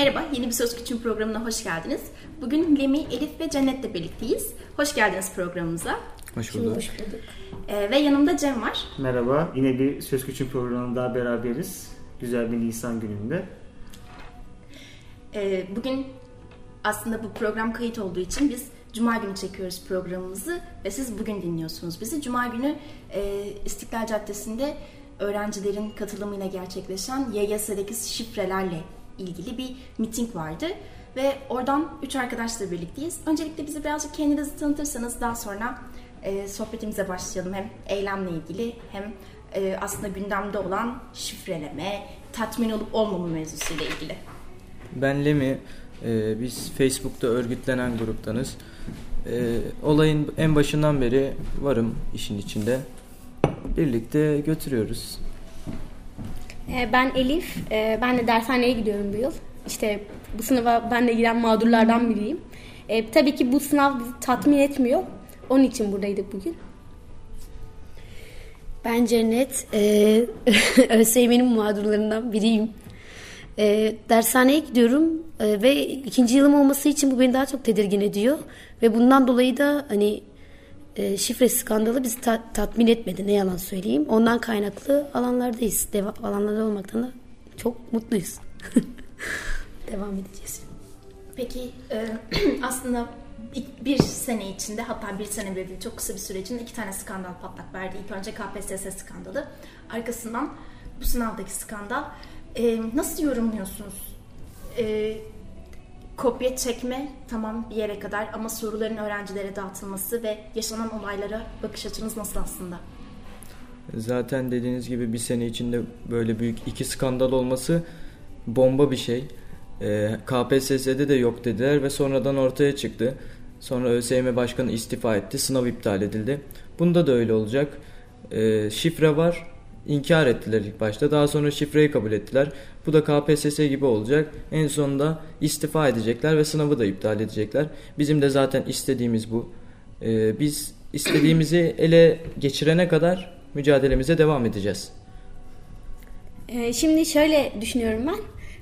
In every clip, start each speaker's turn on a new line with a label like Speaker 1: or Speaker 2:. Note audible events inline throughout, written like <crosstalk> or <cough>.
Speaker 1: Merhaba, yeni bir Söz Küçüğün programına hoş geldiniz. Bugün Lemi, Elif ve Cennet'le birlikteyiz. Hoş geldiniz programımıza.
Speaker 2: Hoş bulduk.
Speaker 3: Hoş bulduk.
Speaker 1: Ee, ve yanımda Cem var.
Speaker 4: Merhaba, yine bir Söz Küçüğün programında beraberiz. Güzel bir Nisan gününde.
Speaker 1: Ee, bugün aslında bu program kayıt olduğu için biz Cuma günü çekiyoruz programımızı ve siz bugün dinliyorsunuz bizi. Cuma günü e, İstiklal Caddesi'nde öğrencilerin katılımıyla gerçekleşen YYS'deki şifrelerle ilgili bir miting vardı. Ve oradan üç arkadaşla birlikteyiz. Öncelikle bizi birazcık kendinizi tanıtırsanız daha sonra e, sohbetimize başlayalım. Hem eylemle ilgili hem e, aslında gündemde olan şifreleme, tatmin olup olmama mevzusuyla ilgili.
Speaker 2: Ben Lemi. Ee, biz Facebook'ta örgütlenen gruptanız. Ee, olayın en başından beri varım işin içinde. Birlikte götürüyoruz.
Speaker 3: Ee, Ben Elif. Ee, Ben de dershaneye gidiyorum bu yıl. İşte bu sınava ben de giren mağdurlardan biriyim. Ee, tabii ki bu sınav bizi tatmin etmiyor. Onun için buradaydık bugün.
Speaker 5: Ben Cennet, e, <laughs> ÖSYM'nin mağdurlarından biriyim. E, dershaneye gidiyorum e, ve ikinci yılım olması için bu beni daha çok tedirgin ediyor. Ve bundan dolayı da hani e, şifre skandalı bizi ta- tatmin etmedi ne yalan söyleyeyim. Ondan kaynaklı alanlardayız. Deva- alanlarda olmaktan da çok mutluyuz. <laughs> Devam edeceğiz.
Speaker 1: Peki e, <clears throat> aslında bir sene içinde hatta bir sene bile değil çok kısa bir süre içinde iki tane skandal patlak verdi. İlk önce KPSS skandalı. Arkasından bu sınavdaki skandal. E, nasıl yorumluyorsunuz? E, kopya çekme tamam bir yere kadar ama soruların öğrencilere dağıtılması ve yaşanan olaylara bakış açınız nasıl aslında?
Speaker 2: Zaten dediğiniz gibi bir sene içinde böyle büyük iki skandal olması bomba bir şey. Ee, KPSS'de de yok dediler ve sonradan ortaya çıktı. Sonra ÖSYM Başkanı istifa etti, sınav iptal edildi. Bunda da öyle olacak. Ee, şifre var, inkar ettiler ilk başta. Daha sonra şifreyi kabul ettiler. Bu da KPSS gibi olacak. En sonunda istifa edecekler ve sınavı da iptal edecekler. Bizim de zaten istediğimiz bu. Ee, biz istediğimizi <clears throat> ele geçirene kadar mücadelemize devam edeceğiz.
Speaker 3: Ee, Şimdi şöyle düşünüyorum ben.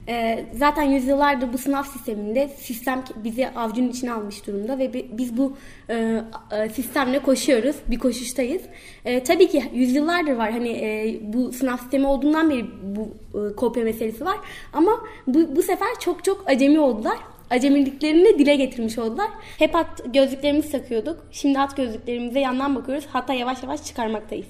Speaker 3: Ee, Zaten yüzyıllardır bu sınav sisteminde sistem bizi avcunun içine almış durumda ve bi- biz bu e, sistemle koşuyoruz. Bir koşuştayız. E, tabii ki yüzyıllardır var. Hani e, bu sınav sistemi olduğundan beri bu kopya meselesi var. Ama bu, bu sefer çok çok acemi oldular. Acemiliklerini dile getirmiş oldular. Hep at gözlüklerimizi takıyorduk. Şimdi at gözlüklerimize yandan bakıyoruz. Hatta yavaş yavaş çıkarmaktayız.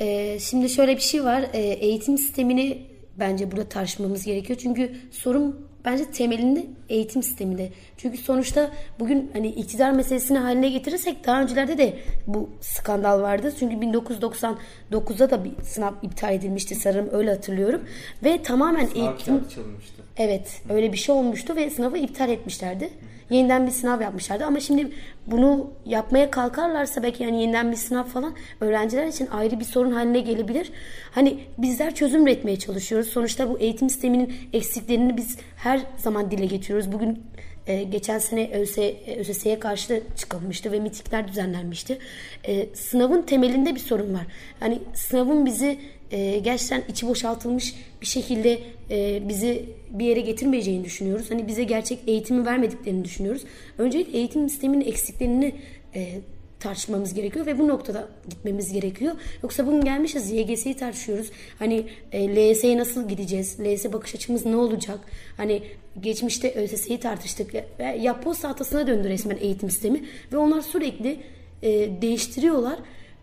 Speaker 5: Ee, şimdi şöyle bir şey var. Ee, eğitim sistemini bence burada tartışmamız gerekiyor. Çünkü sorun bence temelinde eğitim sisteminde. Çünkü sonuçta bugün hani iktidar meselesini haline getirirsek daha öncelerde de bu skandal vardı. Çünkü 1999'da da bir sınav iptal edilmişti sanırım öyle hatırlıyorum. Ve tamamen eğitim
Speaker 4: çalınmıştı.
Speaker 5: Evet öyle bir şey olmuştu ve sınavı iptal etmişlerdi. Yeniden bir sınav yapmışlardı ama şimdi bunu yapmaya kalkarlarsa belki yani yeniden bir sınav falan öğrenciler için ayrı bir sorun haline gelebilir. Hani bizler çözüm üretmeye çalışıyoruz. Sonuçta bu eğitim sisteminin eksiklerini biz her zaman dile getiriyoruz. Bugün e, geçen sene ÖS, ÖSS'ye karşı çıkılmıştı ve mitikler düzenlenmişti. E, sınavın temelinde bir sorun var. Yani sınavın bizi e, gerçekten içi boşaltılmış bir şekilde e, bizi bir yere getirmeyeceğini düşünüyoruz. Hani bize gerçek eğitimi vermediklerini düşünüyoruz. Öncelikle eğitim sisteminin eksiklerini e, tartışmamız gerekiyor ve bu noktada gitmemiz gerekiyor. Yoksa bugün gelmişiz YGS'yi tartışıyoruz. Hani e, LYS'ye nasıl gideceğiz? LYS bakış açımız ne olacak? Hani geçmişte ÖSS'yi tartıştık ve yapboz tahtasına döndü resmen eğitim sistemi ve onlar sürekli e, değiştiriyorlar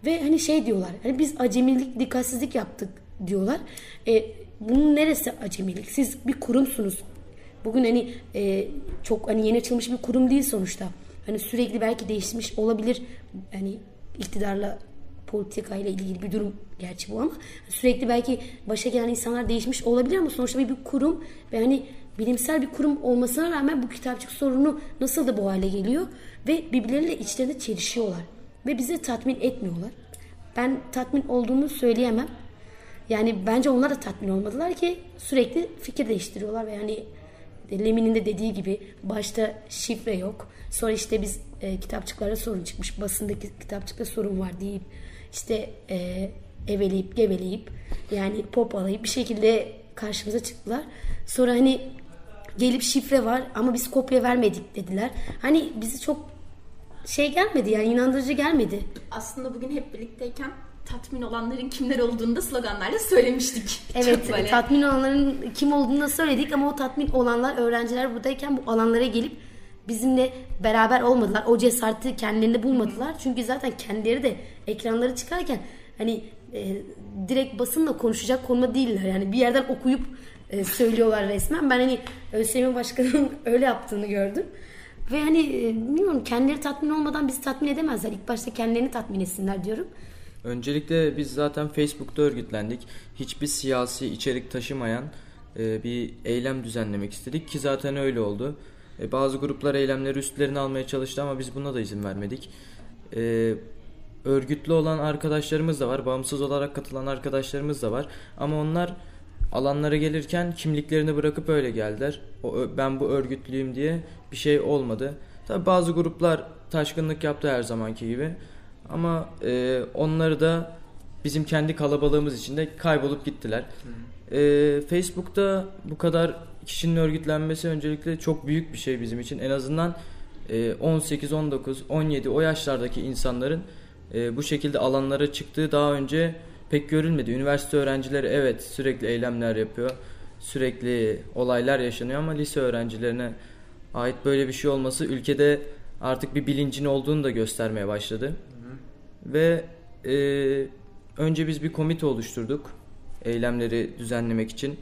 Speaker 5: ve hani şey diyorlar. Hani biz acemilik, dikkatsizlik yaptık diyorlar. E, bunun neresi acemilik? Siz bir kurumsunuz. Bugün hani e, çok hani yeni açılmış bir kurum değil sonuçta. Hani sürekli belki değişmiş olabilir. Hani iktidarla politikayla ilgili bir durum gerçi bu ama sürekli belki başa gelen insanlar değişmiş olabilir ama sonuçta bir, bir kurum ve hani bilimsel bir kurum olmasına rağmen bu kitapçık sorunu nasıl da bu hale geliyor ve birbirleriyle içlerinde çelişiyorlar ve bizi tatmin etmiyorlar. Ben tatmin olduğunu söyleyemem. Yani bence onlar da tatmin olmadılar ki sürekli fikir değiştiriyorlar ve yani Lemin'in de dediği gibi başta şifre yok. Sonra işte biz e, kitapçıklara sorun çıkmış. Basındaki kitapçıkta sorun var deyip işte e, eveleyip geveleyip yani pop alayıp bir şekilde karşımıza çıktılar. Sonra hani gelip şifre var ama biz kopya vermedik dediler. Hani bizi çok şey gelmedi yani inandırıcı gelmedi.
Speaker 1: Aslında bugün hep birlikteyken tatmin olanların kimler olduğunu da sloganlarla söylemiştik.
Speaker 5: Evet
Speaker 1: böyle.
Speaker 5: tatmin olanların kim olduğunu da söyledik ama o tatmin olanlar öğrenciler buradayken bu alanlara gelip bizimle beraber olmadılar. O cesareti kendilerinde bulmadılar. Çünkü zaten kendileri de ekranları çıkarken hani e, direkt basınla konuşacak konuma değiller. Yani bir yerden okuyup e, söylüyorlar resmen. Ben hani ÖSYM Başkanı'nın <laughs> öyle yaptığını gördüm. Ve hani e, bilmiyorum kendileri tatmin olmadan bizi tatmin edemezler. İlk başta kendilerini tatmin etsinler diyorum.
Speaker 2: Öncelikle biz zaten Facebook'ta örgütlendik. Hiçbir siyasi içerik taşımayan e, bir eylem düzenlemek istedik ki zaten öyle oldu. E, bazı gruplar eylemleri üstlerine almaya çalıştı ama biz buna da izin vermedik. E, örgütlü olan arkadaşlarımız da var, bağımsız olarak katılan arkadaşlarımız da var. Ama onlar alanlara gelirken kimliklerini bırakıp öyle geldiler. Ben bu örgütlüyüm diye bir şey olmadı. Tabi bazı gruplar taşkınlık yaptı her zamanki gibi. Ama e, onları da bizim kendi kalabalığımız içinde kaybolup gittiler. E, Facebook'ta bu kadar kişinin örgütlenmesi öncelikle çok büyük bir şey bizim için. En azından e, 18, 19, 17 o yaşlardaki insanların e, bu şekilde alanlara çıktığı daha önce pek görülmedi. Üniversite öğrencileri evet sürekli eylemler yapıyor. Sürekli olaylar yaşanıyor ama lise öğrencilerine ait böyle bir şey olması ülkede artık bir bilincin olduğunu da göstermeye başladı. Ve e, önce biz bir komite oluşturduk. Eylemleri düzenlemek için.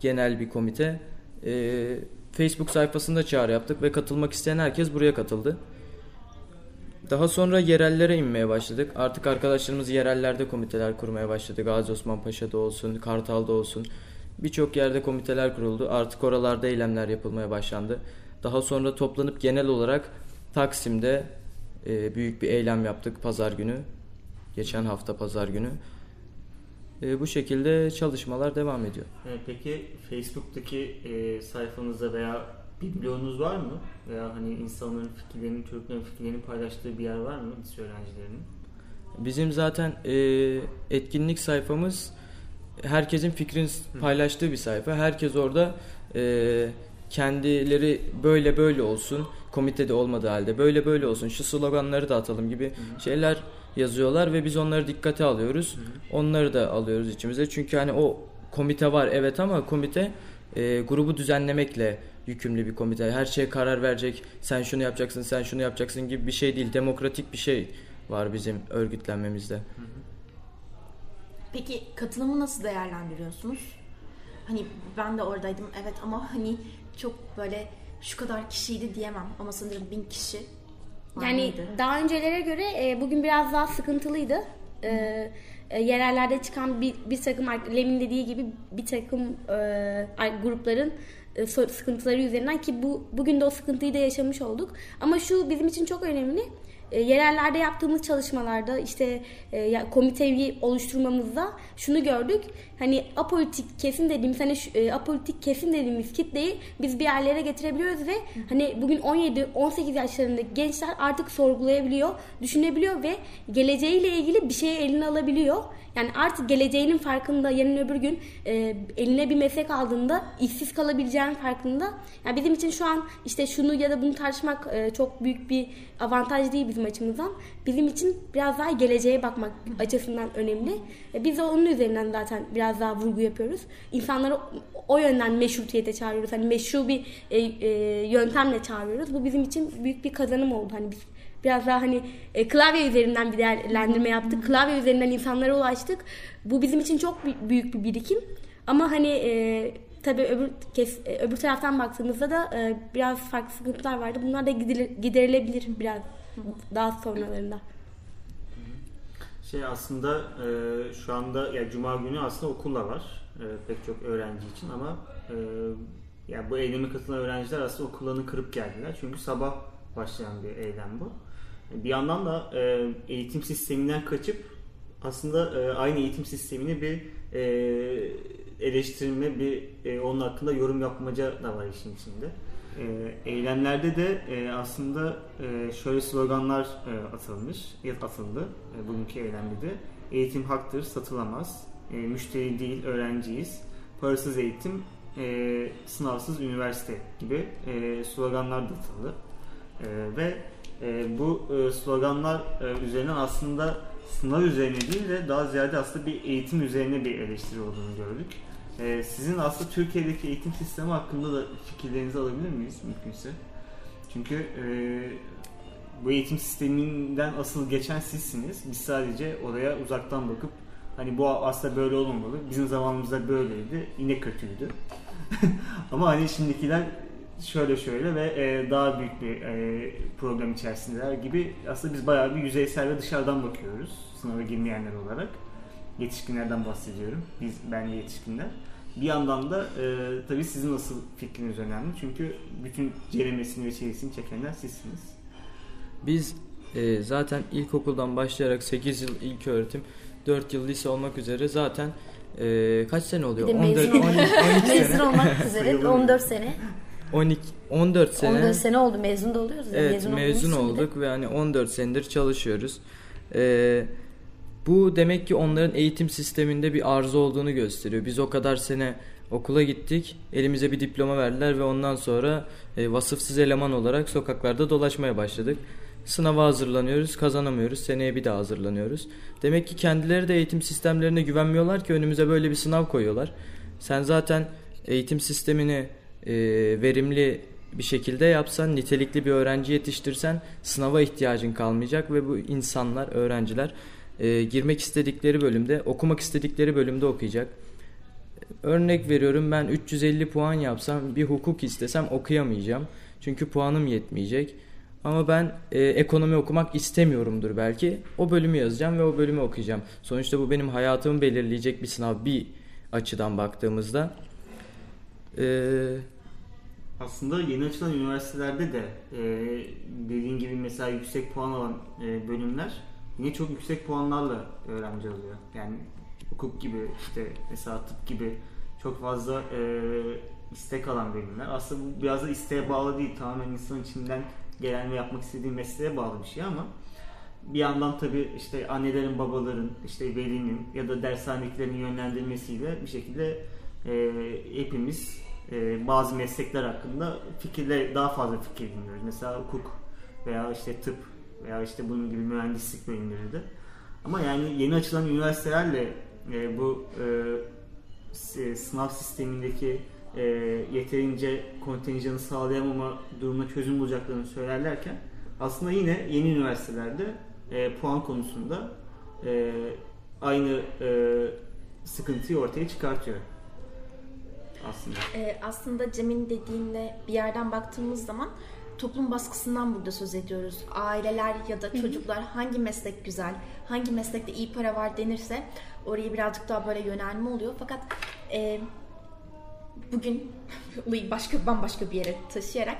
Speaker 2: Genel bir komite. E, Facebook sayfasında çağrı yaptık ve katılmak isteyen herkes buraya katıldı. Daha sonra yerellere inmeye başladık. Artık arkadaşlarımız yerellerde komiteler kurmaya başladı. Gazi Osman Paşa'da olsun, Kartal'da olsun. Birçok yerde komiteler kuruldu. Artık oralarda eylemler yapılmaya başlandı. Daha sonra toplanıp genel olarak Taksim'de e, büyük bir eylem yaptık pazar günü. Geçen hafta pazar günü. E, bu şekilde çalışmalar devam ediyor.
Speaker 4: E, Peki Facebook'taki e, sayfanızda veya bir blogunuz var mı? Veya hani insanların fikirlerini, çocukların fikirlerini paylaştığı bir yer var mı lise öğrencilerinin?
Speaker 2: Bizim zaten e, etkinlik sayfamız herkesin fikrini paylaştığı bir sayfa. Herkes orada e, kendileri böyle böyle olsun, komitede olmadığı halde böyle böyle olsun, şu sloganları da atalım gibi şeyler yazıyorlar ve biz onları dikkate alıyoruz. Onları da alıyoruz içimize. Çünkü hani o komite var evet ama komite e, grubu düzenlemekle yükümlü bir komite. Her şeye karar verecek. Sen şunu yapacaksın, sen şunu yapacaksın gibi bir şey değil. Demokratik bir şey var bizim örgütlenmemizde.
Speaker 1: Peki katılımı nasıl değerlendiriyorsunuz? Hani ben de oradaydım evet ama hani çok böyle şu kadar kişiydi diyemem ama sanırım bin kişi var
Speaker 3: Yani
Speaker 1: mıydı?
Speaker 3: daha öncelere göre e, bugün biraz daha sıkıntılıydı. E, e, yerellerde çıkan bir, bir takım Lem'in dediği gibi bir takım e, grupların e, sıkıntıları üzerinden ki bu bugün de o sıkıntıyı da yaşamış olduk. Ama şu bizim için çok önemli. E, yerellerde yaptığımız çalışmalarda işte e, komiteyi oluşturmamızda şunu gördük. Hani apolitik kesim dediğimiz hani e, apolitik kesim dediğimiz kitleyi biz bir yerlere getirebiliyoruz ve hani bugün 17 18 yaşlarındaki gençler artık sorgulayabiliyor, düşünebiliyor ve geleceğiyle ilgili bir şeyi eline alabiliyor. Yani artık geleceğinin farkında yarın öbür gün e, eline bir meslek aldığında işsiz kalabileceğinin farkında. Yani bizim için şu an işte şunu ya da bunu tartışmak e, çok büyük bir avantaj değil bizim açımızdan. Bizim için biraz daha geleceğe bakmak açısından önemli. E, biz de onun üzerinden zaten biraz daha vurgu yapıyoruz. İnsanları o yönden meşrutiyete çağırıyoruz. Hani meşru bir e, e, yöntemle çağırıyoruz. Bu bizim için büyük bir kazanım oldu. Hani biz biraz daha hani e, klavye üzerinden bir değerlendirme yaptık. Klavye üzerinden insanlara ulaştık. Bu bizim için çok bü- büyük bir birikim. Ama hani e, tabii öbür kes, e, öbür taraftan baktığımızda da e, biraz farklı sıkıntılar vardı. Bunlar da giderilebilir biraz daha sonralarında.
Speaker 4: Şey aslında e, şu anda ya Cuma günü aslında okulla var e, pek çok öğrenci için ama e, ya bu eyleme katılan öğrenciler aslında okullarını kırıp geldiler çünkü sabah başlayan bir eylem bu. Bir yandan da e, eğitim sisteminden kaçıp aslında e, aynı eğitim sistemini bir e, eleştirme, bir e, onun hakkında yorum yapmaca da var işin içinde. E, eylemlerde de e, aslında e, şöyle sloganlar e, atılmış, atıldı e, bugünkü eylemde de. Eğitim haktır, satılamaz. E, müşteri değil, öğrenciyiz. Parasız eğitim e, sınavsız üniversite gibi e, sloganlar da atıldı. E, ve e, bu e, sloganlar e, üzerinden aslında sınav üzerine değil de daha ziyade aslında bir eğitim üzerine bir eleştiri olduğunu gördük. E, sizin aslında Türkiye'deki eğitim sistemi hakkında da fikirlerinizi alabilir miyiz mümkünse? Çünkü e, bu eğitim sisteminden asıl geçen sizsiniz. Biz sadece oraya uzaktan bakıp hani bu aslında böyle olmamalı. Bizim zamanımızda böyleydi. Yine kötüydü. <laughs> Ama hani şimdikiler şöyle şöyle ve e, daha büyük bir e, program içerisindeler gibi aslında biz bayağı bir yüzeysel ve dışarıdan bakıyoruz sınava girmeyenler olarak. Yetişkinlerden bahsediyorum. Biz, ben ve yetişkinler. Bir yandan da e, tabii sizin nasıl fikriniz önemli. Çünkü bütün ceremesini ve çeyizini çekenler sizsiniz.
Speaker 2: Biz e, zaten ilkokuldan başlayarak 8 yıl ilk öğretim, 4 yıl lise olmak üzere zaten e, kaç sene oluyor?
Speaker 5: Bir de mezun,
Speaker 2: 14, 12, 12
Speaker 5: mezun
Speaker 2: sene.
Speaker 5: olmak üzere 14 sene.
Speaker 2: 12, 14 sene.
Speaker 5: 14 sene oldu mezun da oluyoruz.
Speaker 2: Evet
Speaker 5: mezun,
Speaker 2: mezun olduk ve hani 14 senedir çalışıyoruz. Ee, bu demek ki onların eğitim sisteminde bir arıza olduğunu gösteriyor. Biz o kadar sene okula gittik, elimize bir diploma verdiler ve ondan sonra e, vasıfsız eleman olarak sokaklarda dolaşmaya başladık. Sınava hazırlanıyoruz, kazanamıyoruz. Seneye bir daha hazırlanıyoruz. Demek ki kendileri de eğitim sistemlerine güvenmiyorlar ki önümüze böyle bir sınav koyuyorlar. Sen zaten eğitim sistemini e, verimli bir şekilde yapsan, nitelikli bir öğrenci yetiştirsen sınava ihtiyacın kalmayacak ve bu insanlar, öğrenciler e, girmek istedikleri bölümde, okumak istedikleri bölümde okuyacak. Örnek veriyorum ben 350 puan yapsam bir hukuk istesem okuyamayacağım. Çünkü puanım yetmeyecek. Ama ben e, ekonomi okumak istemiyorumdur belki. O bölümü yazacağım ve o bölümü okuyacağım. Sonuçta bu benim hayatımı belirleyecek bir sınav bir açıdan baktığımızda. Eee
Speaker 4: Aslında yeni açılan üniversitelerde de e, dediğin gibi mesela yüksek puan alan e, bölümler yine çok yüksek puanlarla öğrenci alıyor. Yani hukuk gibi işte mesela tıp gibi çok fazla e, istek alan bölümler. Aslında bu biraz da isteğe bağlı değil. Tamamen insanın içinden gelen ve yapmak istediği mesleğe bağlı bir şey ama bir yandan tabii işte annelerin, babaların, işte velinin ya da dershanekilerin yönlendirmesiyle bir şekilde e, hepimiz e, bazı meslekler hakkında fikirler daha fazla fikir dinliyoruz. Mesela hukuk veya işte tıp veya işte bunun gibi mühendislik bölümleri de. Ama yani yeni açılan üniversitelerle e, bu e, sınav sistemindeki e, yeterince kontenjanı sağlayamama durumuna çözüm bulacaklarını söylerlerken aslında yine yeni üniversitelerde e, puan konusunda e, aynı e, sıkıntıyı ortaya çıkartıyor aslında.
Speaker 1: Ee, aslında Cem'in dediğinde bir yerden baktığımız zaman toplum baskısından burada söz ediyoruz. Aileler ya da çocuklar hangi meslek güzel, hangi meslekte iyi para var denirse oraya birazcık daha böyle yönelme oluyor. Fakat e, bugün <laughs> olayı başka bambaşka bir yere taşıyarak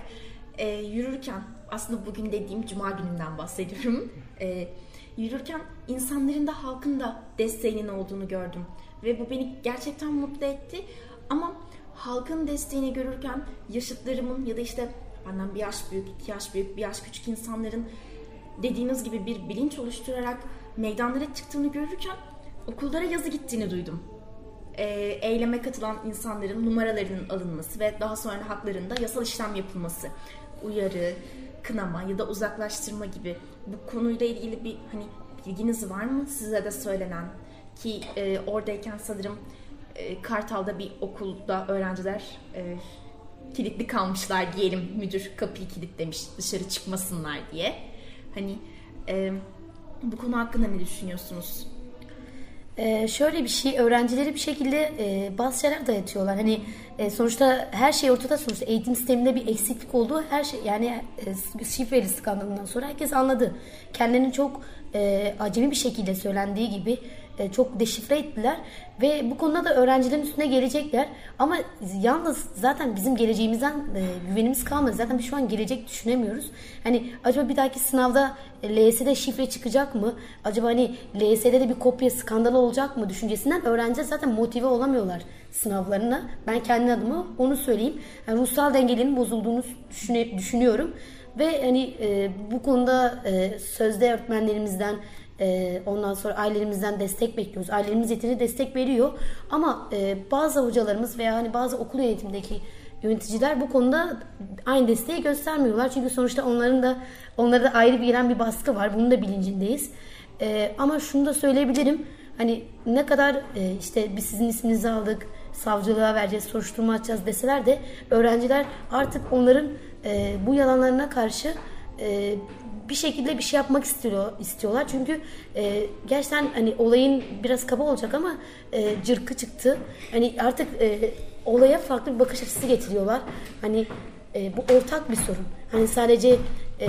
Speaker 1: e, yürürken aslında bugün dediğim cuma gününden bahsediyorum. <laughs> E, yürürken insanların da halkın da desteğinin olduğunu gördüm. Ve bu beni gerçekten mutlu etti. Ama halkın desteğini görürken yaşıtlarımın ya da işte benden bir yaş büyük, iki yaş büyük, bir yaş küçük insanların dediğiniz gibi bir bilinç oluşturarak meydanlara çıktığını görürken okullara yazı gittiğini duydum. Ee, eyleme katılan insanların numaralarının alınması ve daha sonra haklarında yasal işlem yapılması. Uyarı, kınama ya da uzaklaştırma gibi bu konuyla ilgili bir hani bilginiz var mı size de söylenen ki e, oradayken sanırım e, Kartal'da bir okulda öğrenciler e, kilitli kalmışlar diyelim müdür kapıyı kilitlemiş dışarı çıkmasınlar diye. Hani e, bu konu hakkında ne düşünüyorsunuz?
Speaker 5: Ee, şöyle bir şey öğrencileri bir şekilde e, bazı şeyler dayatıyorlar. Hani e, sonuçta her şey ortada sonuçta eğitim sisteminde bir eksiklik olduğu her şey yani e, şifreli skandalından sonra herkes anladı. Kendilerini çok e, acemi bir şekilde söylendiği gibi e, çok deşifre ettiler ve bu konuda da öğrencilerin üstüne gelecekler. Ama yalnız zaten bizim geleceğimizden e, güvenimiz kalmadı. Zaten biz şu an gelecek düşünemiyoruz. Hani acaba bir dahaki sınavda LYS'de şifre çıkacak mı? Acaba hani LYS'de de bir kopya skandalı olacak mı düşüncesinden öğrenciler zaten motive olamıyorlar sınavlarına. Ben kendi adıma onu söyleyeyim. Yani ruhsal dengelerin bozulduğunu düşünüyorum. Ve hani e, bu konuda e, sözde öğretmenlerimizden E, ondan sonra ailelerimizden destek bekliyoruz. Ailelerimiz yeterince destek veriyor. Ama e, bazı hocalarımız veya hani bazı okul yönetimindeki yöneticiler bu konuda aynı desteği göstermiyorlar. Çünkü sonuçta onların da onlara da ayrı bir gelen bir baskı var. Bunun da bilincindeyiz. E, ama şunu da söyleyebilirim. Hani ne kadar e, işte biz sizin isminizi aldık, savcılığa vereceğiz, soruşturma açacağız deseler de öğrenciler artık onların e, bu yalanlarına karşı bir şekilde bir şey yapmak istiyor istiyorlar. Çünkü e, gerçekten hani olayın biraz kaba olacak ama e, cırkı çıktı. Hani artık e, olaya farklı bir bakış açısı getiriyorlar. Hani e, bu ortak bir sorun. Hani sadece e,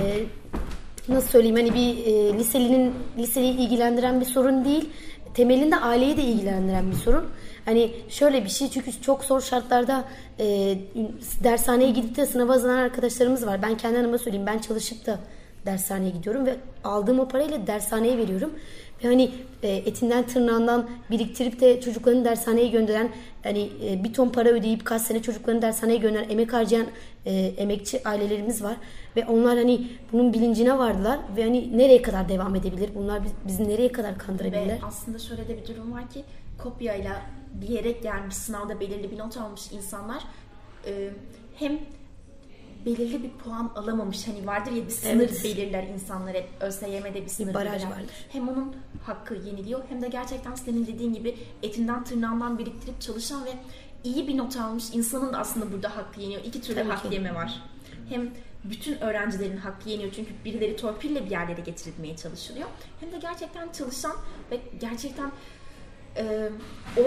Speaker 5: nasıl söyleyeyim hani bir e, liselinin liseliyi ilgilendiren bir sorun değil. Temelinde aileyi de ilgilendiren bir sorun. Hani şöyle bir şey çünkü çok zor şartlarda e, dershaneye gidip de sınava hazırlanan arkadaşlarımız var. Ben kendi adıma söyleyeyim ben çalışıp da dershaneye gidiyorum ve aldığım o parayla dershaneye veriyorum. Ve hani e, etinden tırnağından biriktirip de çocuklarını dershaneye gönderen hani e, bir ton para ödeyip kaç sene çocuklarını dershaneye gönderen emek harcayan e, emekçi ailelerimiz var. Ve onlar hani bunun bilincine vardılar ve hani nereye kadar devam edebilir? Bunlar biz, bizi nereye kadar kandırabilirler?
Speaker 1: Ve aslında şöyle de bir durum var ki kopyayla bir yere gelmiş sınavda belirli bir not almış insanlar e, hem belirli bir puan alamamış hani vardır ya bir sınır
Speaker 5: Evet.
Speaker 1: belirler insanlar hep ÖSYM'de bir sınır
Speaker 5: baraj
Speaker 1: belirler.
Speaker 5: vardır.
Speaker 1: Hem onun hakkı yeniliyor hem de gerçekten senin dediğin gibi etinden tırnağından biriktirip çalışan ve iyi bir not almış insanın da aslında burada hakkı yeniyor. İki türlü
Speaker 5: Tabii
Speaker 1: hak
Speaker 5: ki.
Speaker 1: yeme var. Hem bütün öğrencilerin hakkı yeniyor çünkü birileri torpille bir yerlere getirilmeye çalışılıyor. Hem de gerçekten çalışan ve gerçekten e,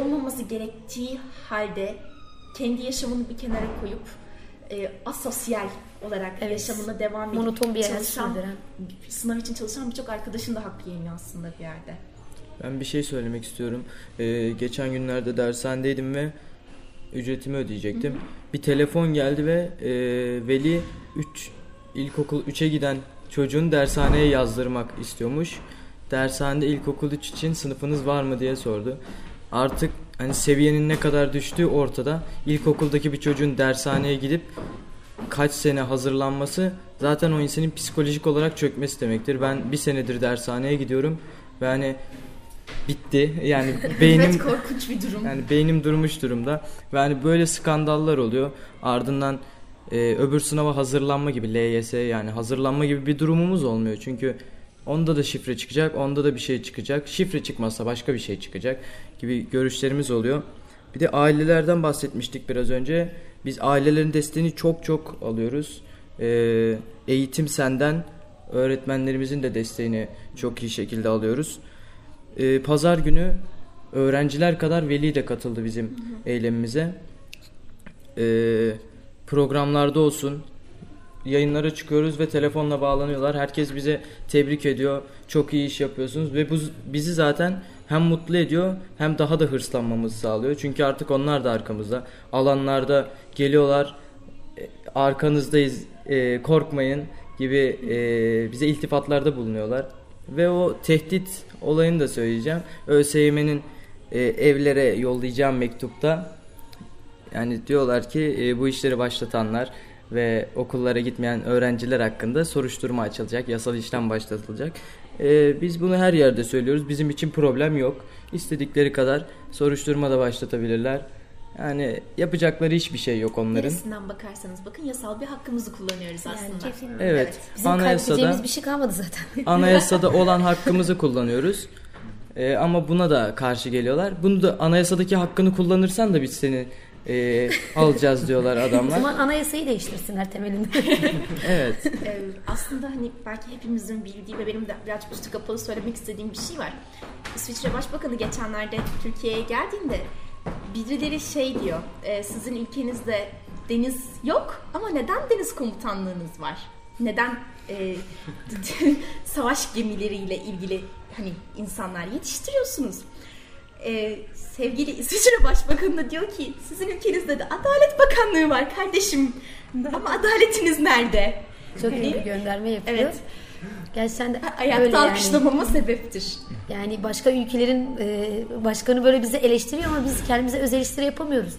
Speaker 1: olmaması gerektiği halde kendi yaşamını bir kenara koyup e, asosyal olarak
Speaker 5: Evet.
Speaker 1: yaşamına devam edip
Speaker 5: Monoton bir
Speaker 1: çalışan,
Speaker 5: sürdüren.
Speaker 1: sınav için çalışan birçok arkadaşın da hakkı yeniyor aslında bir yerde.
Speaker 2: Ben bir şey söylemek istiyorum. Ee, geçen günlerde dershanedeydim ve ücretimi ödeyecektim. Bir telefon geldi ve e, veli 3 ilkokul 3'e giden çocuğun dershaneye yazdırmak istiyormuş. Dershanede ilkokul 3 için sınıfınız var mı diye sordu. Artık hani seviyenin ne kadar düştüğü ortada. İlkokuldaki bir çocuğun dershaneye gidip kaç sene hazırlanması zaten o insanın psikolojik olarak çökmesi demektir. Ben bir senedir dershaneye gidiyorum ve hani bitti. Yani <laughs> beynim
Speaker 1: evet korkunç bir durum.
Speaker 2: yani beynim durmuş durumda. Ve hani böyle skandallar oluyor. Ardından e, öbür sınava hazırlanma gibi LYS yani hazırlanma gibi bir durumumuz olmuyor. Çünkü onda da şifre çıkacak, onda da bir şey çıkacak. Şifre çıkmazsa başka bir şey çıkacak gibi görüşlerimiz oluyor. Bir de ailelerden bahsetmiştik biraz önce. Biz ailelerin desteğini çok çok alıyoruz. E, eğitim senden öğretmenlerimizin de desteğini çok iyi şekilde alıyoruz. E, Pazar günü öğrenciler kadar veli de katıldı bizim eylemimize. E, programlarda olsun yayınlara çıkıyoruz ve telefonla bağlanıyorlar. Herkes bize tebrik ediyor. Çok iyi iş yapıyorsunuz ve bu bizi zaten hem mutlu ediyor hem daha da hırslanmamızı sağlıyor. Çünkü artık onlar da arkamızda. Alanlarda geliyorlar. e, Arkanızdayız. e, korkmayın gibi e, bize iltifatlarda bulunuyorlar. Ve o tehdit olayını da söyleyeceğim. ÖSYM'nin e, evlere yollayacağım mektupta yani diyorlar ki e, bu işleri başlatanlar ve okullara gitmeyen öğrenciler hakkında soruşturma açılacak, yasal işlem başlatılacak. E, biz bunu her yerde söylüyoruz. Bizim için problem yok. İstedikleri kadar soruşturma da başlatabilirler. Yani yapacakları hiçbir şey yok onların.
Speaker 1: Neresinden bakarsanız bakın yasal bir hakkımızı kullanıyoruz aslında.
Speaker 5: kesinlikle.
Speaker 2: Evet.
Speaker 5: Bizim
Speaker 2: Anayasada
Speaker 5: bir şey kalmadı zaten. <laughs>
Speaker 2: anayasada <laughs> olan hakkımızı kullanıyoruz. E, ama buna da karşı geliyorlar. Bunu da anayasadaki hakkını kullanırsan da biz seni e, alacağız diyorlar
Speaker 5: o
Speaker 2: adamlar.
Speaker 5: zaman anayasayı değiştirsinler temelinde. <laughs>
Speaker 2: Evet.
Speaker 1: Ee, aslında hani belki hepimizin bildiği ve benim de birazcık üstü kapalı söylemek istediğim bir şey var. İsviçre Başbakanı geçenlerde Türkiye'ye geldiğinde birileri şey diyor, e, sizin ülkenizde deniz yok ama neden deniz komutanlığınız var? Neden e, <laughs> savaş gemileriyle ilgili hani insanlar yetiştiriyorsunuz? E, sevgili İsviçre <laughs> Başbakanı da diyor ki sizin ülkenizde de Adalet Bakanlığı var kardeşim ama adaletiniz nerede?
Speaker 5: Çok iyi bir gönderme yapıyor.
Speaker 1: Evet.
Speaker 5: Gerçekten de
Speaker 1: Ayakta
Speaker 5: öyle yani.
Speaker 1: alkışlamama sebeptir.
Speaker 5: Yani başka ülkelerin e, başkanı böyle bize eleştiriyor ama biz kendimize öz eleştiri yapamıyoruz.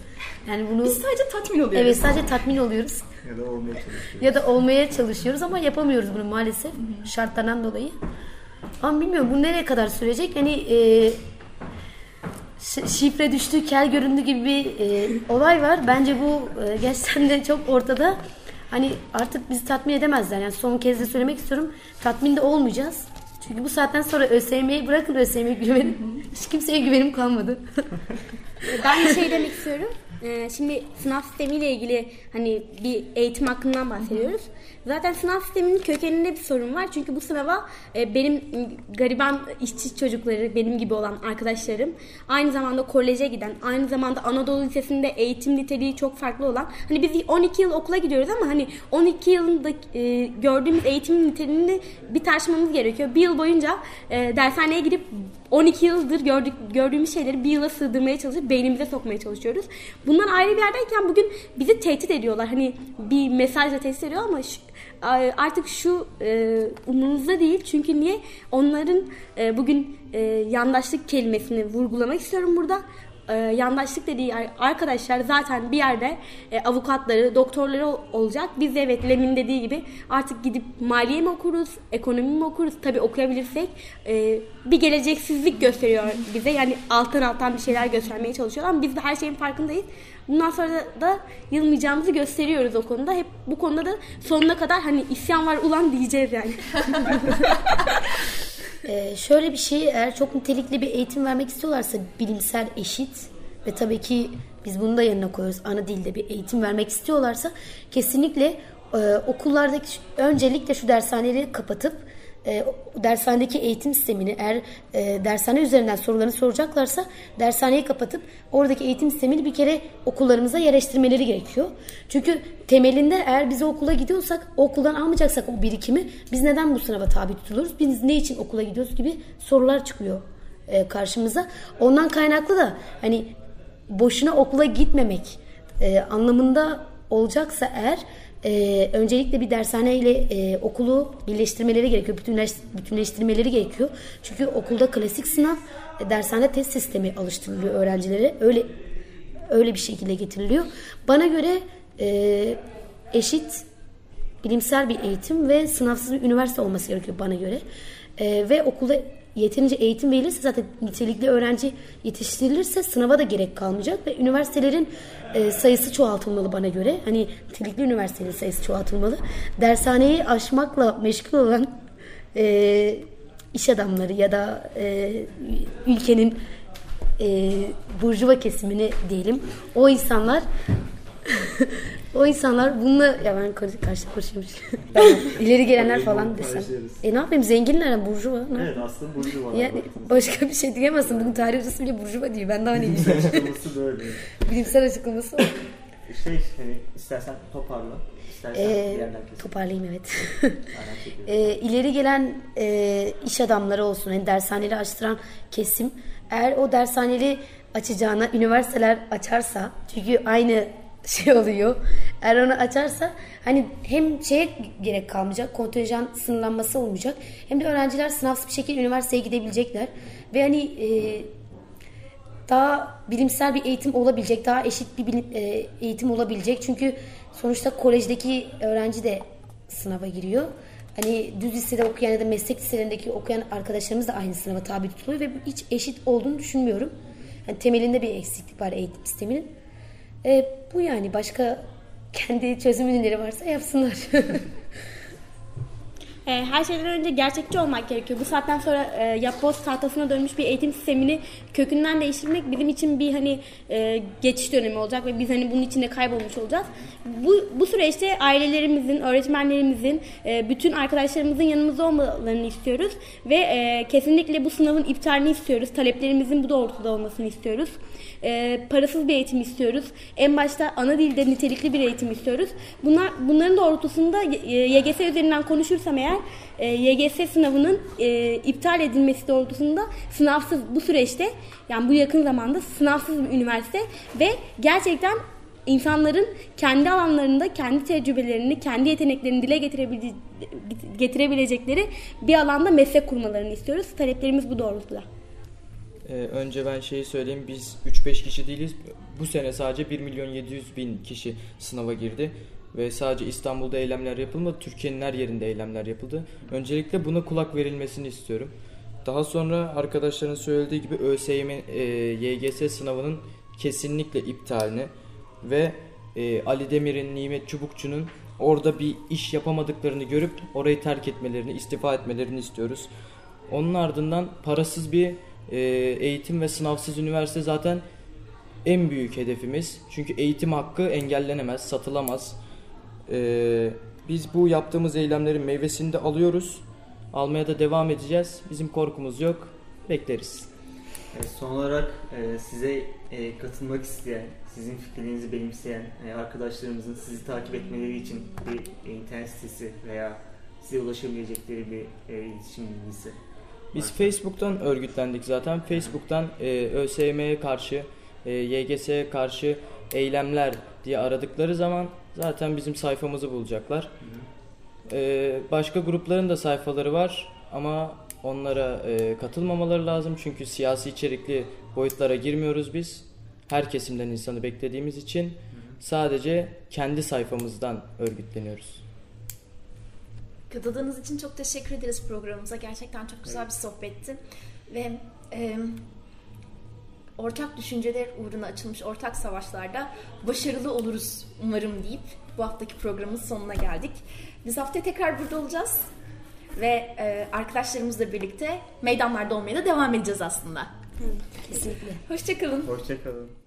Speaker 5: Yani bunu
Speaker 1: Biz sadece tatmin oluyoruz.
Speaker 5: evet sadece tatmin oluyoruz
Speaker 4: Ya da olmaya çalışıyor.
Speaker 5: ya da olmaya çalışıyoruz ama yapamıyoruz bunu maalesef şartlardan dolayı. Ama bilmiyorum bu nereye kadar sürecek? Hani e, şifre düştü, kel göründü gibi bir e, olay var. Bence bu e, gerçekten de <laughs> çok ortada. Hani artık bizi tatmin edemezler. Yani son kez de söylemek istiyorum. Tatmin de olmayacağız. Çünkü bu saatten sonra ÖSYM'yi bırakın ÖSYM'ye güvenim. <laughs> Hiç kimseye güvenim kalmadı. <laughs>
Speaker 3: ben bir şey demek istiyorum. Ee, şimdi sınav sistemiyle ilgili hani bir eğitim hakkından bahsediyoruz. Zaten sınav sisteminin kökeninde bir sorun var. Çünkü bu sınava e, benim gariban işçi çocukları, benim gibi olan arkadaşlarım, aynı zamanda koleje giden, aynı zamanda Anadolu Lisesi'nde eğitim niteliği çok farklı olan, hani biz 12 yıl okula gidiyoruz ama hani 12 yılında e, gördüğümüz eğitim niteliğini bir tartışmamız gerekiyor. Bir yıl boyunca e, dershaneye gidip 12 yıldır gördük, gördüğümüz şeyleri bir yıla sığdırmaya çalışıp beynimize sokmaya çalışıyoruz. Bunlar ayrı bir yerdeyken bugün bizi tehdit ediyorlar. Hani bir mesajla tehdit ediyor ama şu, artık şu e, umurunuzda değil. Çünkü niye? Onların e, bugün e, yandaşlık kelimesini vurgulamak istiyorum burada e, yandaşlık dediği arkadaşlar zaten bir yerde e, avukatları, doktorları olacak. Biz de evet Lem'in dediği gibi artık gidip maliye mi okuruz, ekonomi mi okuruz? Tabi okuyabilirsek e, bir geleceksizlik gösteriyor bize. Yani alttan alttan bir şeyler göstermeye çalışıyorlar ama biz de her şeyin farkındayız. Bundan sonra da yılmayacağımızı gösteriyoruz o konuda. Hep bu konuda da sonuna kadar hani isyan var ulan diyeceğiz yani. <laughs>
Speaker 5: Ee, şöyle bir şey eğer çok nitelikli bir eğitim vermek istiyorlarsa bilimsel eşit ve tabii ki biz bunu da yanına koyuyoruz ana dilde bir eğitim vermek istiyorlarsa kesinlikle e, okullardaki öncelikle şu dershaneleri kapatıp e, dershanedeki eğitim sistemini eğer e, dershane üzerinden sorularını soracaklarsa dershaneyi kapatıp oradaki eğitim sistemini bir kere okullarımıza yerleştirmeleri gerekiyor. Çünkü temelinde eğer biz okula gidiyorsak okuldan almayacaksak o birikimi biz neden bu sınava tabi tutuluruz? Biz ne için okula gidiyoruz gibi sorular çıkıyor e, karşımıza. Ondan kaynaklı da hani boşuna okula gitmemek e, anlamında olacaksa eğer e, öncelikle bir dershane ile e, okulu birleştirmeleri gerekiyor. Bütünleş, bütünleştirmeleri gerekiyor. Çünkü okulda klasik sınav, e, dershane test sistemi alıştırılıyor öğrencilere. Öyle öyle bir şekilde getiriliyor. Bana göre e, eşit bilimsel bir eğitim ve sınavsız bir üniversite olması gerekiyor bana göre. E, ve okulda yeterince eğitim verilirse zaten nitelikli öğrenci yetiştirilirse sınava da gerek kalmayacak ve üniversitelerin e, sayısı çoğaltılmalı bana göre. Hani nitelikli üniversitelerin sayısı çoğaltılmalı. Dershaneyi aşmakla meşgul olan e, iş adamları ya da e, ülkenin e, burjuva kesimini diyelim. O insanlar <laughs> o insanlar bununla ya ben karşı karşı konuşuyormuş. <laughs> ileri gelenler falan desem. E ne yapayım zenginler burjuva.
Speaker 4: Ne? Evet aslında burjuva.
Speaker 5: Yani başka bir şey diyemezsin. Bugün tarih hocası bile burjuva diyor. Ben daha ne
Speaker 4: diyeyim. Bilimsel açıklaması böyle.
Speaker 5: Bilimsel açıklaması
Speaker 4: Şey hani istersen toparla. İstersen
Speaker 5: ee, toparlayayım evet. <laughs> e, ileri gelen e, iş adamları olsun. Yani dershaneli açtıran kesim. Eğer o dershaneli açacağına üniversiteler açarsa çünkü aynı şey oluyor. Eğer onu açarsa hani hem şeye gerek kalmayacak, kontenjan sınırlanması olmayacak. Hem de öğrenciler sınavsız bir şekilde üniversiteye gidebilecekler. Ve hani e, daha bilimsel bir eğitim olabilecek, daha eşit bir bilim, e, eğitim olabilecek. Çünkü sonuçta kolejdeki öğrenci de sınava giriyor. Hani düz lisede okuyan ya da meslek liselerindeki okuyan arkadaşlarımız da aynı sınava tabi tutuluyor ve hiç eşit olduğunu düşünmüyorum. Yani temelinde bir eksiklik var eğitim sisteminin. E, bu yani başka kendi çözüm ürünleri varsa yapsınlar. <laughs>
Speaker 3: E, her şeyden önce gerçekçi olmak gerekiyor. Bu saatten sonra e, yapboz tahtasına dönmüş bir eğitim sistemini kökünden değiştirmek bizim için bir hani e, geçiş dönemi olacak ve biz hani bunun içinde kaybolmuş olacağız. Bu, bu süreçte ailelerimizin, öğretmenlerimizin, e, bütün arkadaşlarımızın yanımızda olmalarını istiyoruz ve e, kesinlikle bu sınavın iptalini istiyoruz. Taleplerimizin bu doğrultuda olmasını istiyoruz. E, parasız bir eğitim istiyoruz. En başta ana dilde nitelikli bir eğitim istiyoruz. Bunlar bunların doğrultusunda YGS üzerinden konuşursam eğer e, YGS sınavının e, iptal edilmesi doğrultusunda sınavsız bu süreçte yani bu yakın zamanda sınavsız bir üniversite ve gerçekten insanların kendi alanlarında kendi tecrübelerini, kendi yeteneklerini dile getirebile getirebilecekleri bir alanda meslek kurmalarını istiyoruz. Taleplerimiz bu doğrultuda.
Speaker 2: Ee, önce ben şeyi söyleyeyim. Biz 3-5 kişi değiliz. Bu sene sadece 1 milyon 700 bin kişi sınava girdi. Ve sadece İstanbul'da eylemler yapılmadı. Türkiye'nin her yerinde eylemler yapıldı. Öncelikle buna kulak verilmesini istiyorum. Daha sonra arkadaşların söylediği gibi ÖSYM, e, YGS sınavının kesinlikle iptalini ve e, Ali Demir'in, Nimet Çubukçu'nun orada bir iş yapamadıklarını görüp orayı terk etmelerini, istifa etmelerini istiyoruz. Onun ardından parasız bir e, eğitim ve sınavsız üniversite zaten en büyük hedefimiz. Çünkü eğitim hakkı engellenemez, satılamaz. E, biz bu yaptığımız eylemlerin meyvesini de alıyoruz. Almaya da devam edeceğiz. Bizim korkumuz yok. Bekleriz.
Speaker 4: Son olarak e, size e, katılmak isteyen, sizin fikirlerinizi benimseyen e, arkadaşlarımızın sizi takip etmeleri için bir internet sitesi veya size ulaşabilecekleri bir iletişim bilgisi.
Speaker 2: Biz
Speaker 4: varsa.
Speaker 2: Facebook'tan örgütlendik zaten. Facebook'tan ÖSYM'ye karşı, YGS'ye karşı eylemler diye aradıkları zaman zaten bizim sayfamızı bulacaklar. E, başka grupların da sayfaları var ama onlara e, katılmamaları lazım çünkü siyasi içerikli boyutlara girmiyoruz biz. Her kesimden insanı beklediğimiz için sadece kendi sayfamızdan örgütleniyoruz.
Speaker 1: Katıldığınız için çok teşekkür ederiz programımıza. Gerçekten çok güzel bir sohbetti. Ve e, ortak düşünceler uğruna açılmış ortak savaşlarda başarılı oluruz umarım deyip bu haftaki programın sonuna geldik. Biz haftaya tekrar burada olacağız. Ve e, arkadaşlarımızla birlikte meydanlarda olmaya da devam edeceğiz aslında.
Speaker 5: Kesinlikle.
Speaker 1: Hoşçakalın.
Speaker 4: Hoşçakalın.